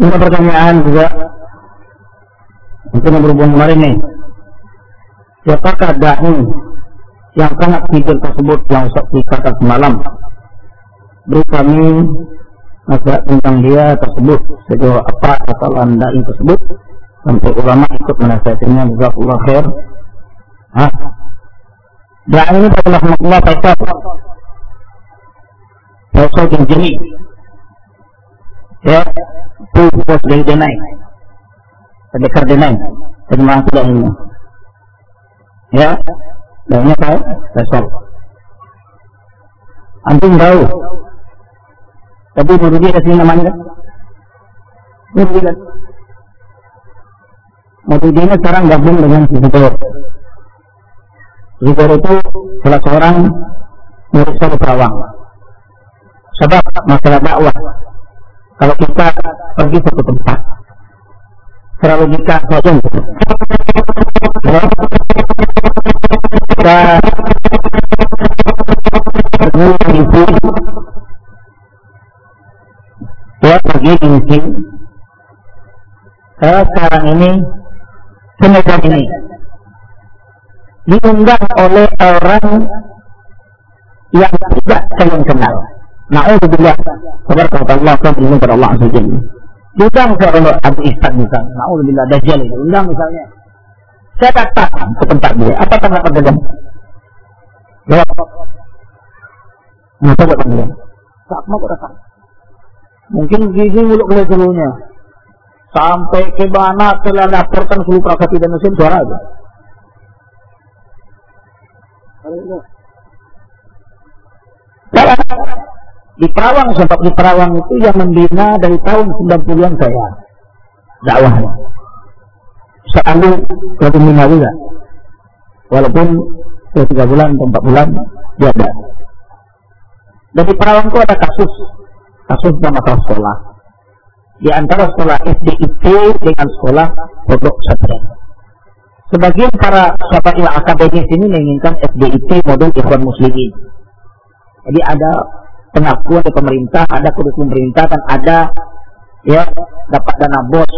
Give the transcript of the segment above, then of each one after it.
Ini pertanyaan juga mungkin berhubung kemarin nih. Siapakah da'i yang sangat tidur tersebut yang di kata semalam? Beri kami nasihat tentang dia tersebut sejauh apa kesalahan da'i tersebut sampai ulama ikut menasihatinya Allah khair. Hah? Da'i ini adalah Allah Faisal. Faisal yang jeli. Ya, bos dari denai. Sedekar denai. Terima kasih ini. Ya, namanya tahu? Faisal. Antum tahu? Tapi menurut dia kasih namanya kan? Menurut dia Maududina sekarang gabung dengan Zubair. Zubair itu salah seorang murid Solo Perawang. Sebab masalah dakwah. Kalau kita pergi satu tempat, secara logika saja kita pergi ya pergi misi sekarang ini Semedan ini. Diundang oleh orang yang tidak saling kenal. Na'udzubillah. Kabar kata Allah kan ini kepada Allah Azza Jalla. Diundang ke oleh Abu Ihsan misalnya. Na'udzubillah Dajjal ini. Undang misalnya. Saya datang ke tempat dia. Apa tanda pedagang? Jawab. Nah, coba tanya. Tak mau datang. Mungkin gigi muluk ke seluruhnya sampai ke mana telah laporkan seluruh perangkat dan mesin suara aja. Di Perawang sebab di Perawang itu yang membina dari tahun 90-an saya dakwahnya. Selalu satu membina juga. Walaupun ya tiga bulan atau empat bulan dia ada. Dari Perawang itu ada kasus kasus nama sekolah di antara sekolah SDIP dengan sekolah pondok pesantren. Sebagian para sahabat yang akademis ini menginginkan SDIP model Ikhwan Muslimin. Jadi ada pengakuan dari pemerintah, ada kurikulum pemerintah dan ada ya dapat dana bos,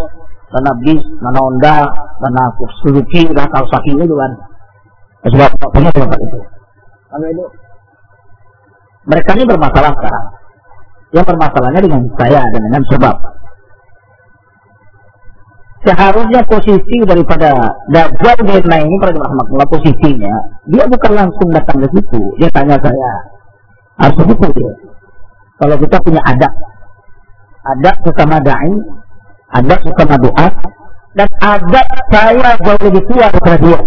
dana bis, dana Honda, dana Suzuki, dana Kawasaki itu kan. Sebab punya tempat itu. Kalau itu mereka ini bermasalah sekarang. Yang bermasalahnya dengan saya dan dengan sebab seharusnya posisi daripada Dajjal Mirna ini pada rahmatullah posisinya dia bukan langsung datang ke situ dia tanya saya harus begitu dia kalau kita punya adab adab sesama da'i adab sesama doa dan adab saya jauh lebih tua daripada dia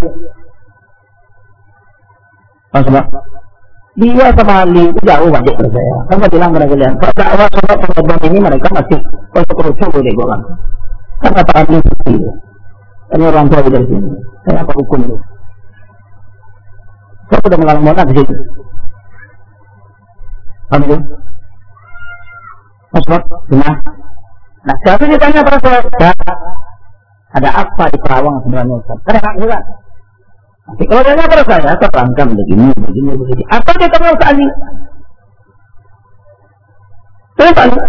Maksudnya, dia sama Ali itu jauh banyak dari saya. Saya bilang mereka lihat, kalau dakwah sholat ini mereka masih deh gue kan. Karena Pak Adli seperti itu. Ini orang tua dari sini. Saya apa hukum itu? Saya sudah mengalami mana di situ. Paham itu? Mas Nah, nah sekarang ditanya pada saya, ada apa di Perawang sebenarnya Ustaz? Karena hak juga. Tapi kalau tanya pada saya, terangkan begini, begini, begini. Apa dia tanya Ustaz Ali? Saya tanya.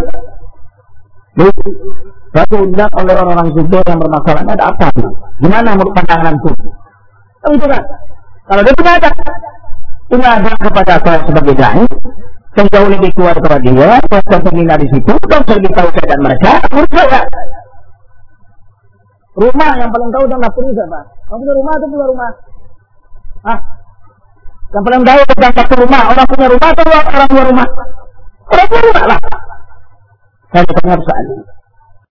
Lalu undang oleh orang-orang Zubair yang bermasalah ada apa? Gimana menurut pandangan itu? Itu kan. Kalau dia punya ada, punya ada kepada saya sebagai dai, yang jauh lebih kuat kepada dia, saya pembina di situ, dan saya tahu keadaan mereka, menurut saya. Rumah yang paling tahu dan nafsu siapa? Kamu punya rumah atau punya rumah? Ah, yang paling tahu tentang satu rumah, orang punya rumah atau orang punya rumah? Orang punya rumah lah. Saya bertanya soal ini.